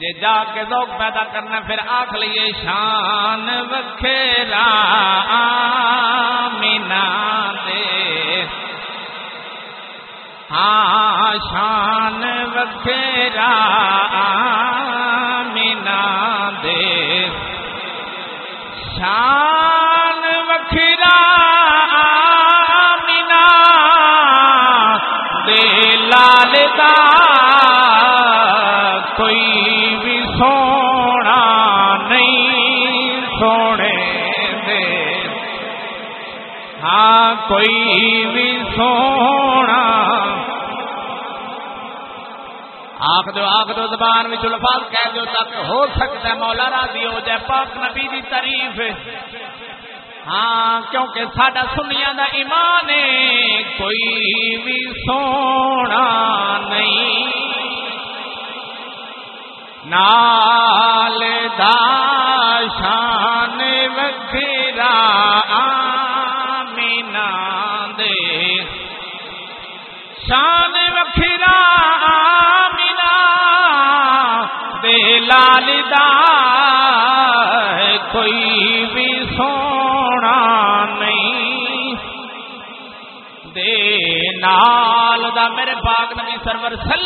جے جا کے ذوق پیدا کرنا پھر آخ لیے شان وکھیرا مینا دے۔ ہاں شان وکھیرا مینا دے۔ شان وکھیرا مینا دے۔ لال دا کوئی سونا نہیں سونے دے۔ ہاں کوئی بھی سونا۔ آخ دو آخ دو زبان میں الفاظ کہہ دو تک ہو سکتا ہے مولا راضی ہو جائے پاک نبی دی تعریف۔ ہاں کیونکہ ساڈا سنیا دا ایمان ہے، کوئی بھی سونا نال دا شان وکھرا آمینا دے۔ شان وکھرا آمینا دے۔ لال دا کوئی بھی سونا نہیں۔ دے نال دا میرے پاک نبی سرور صلی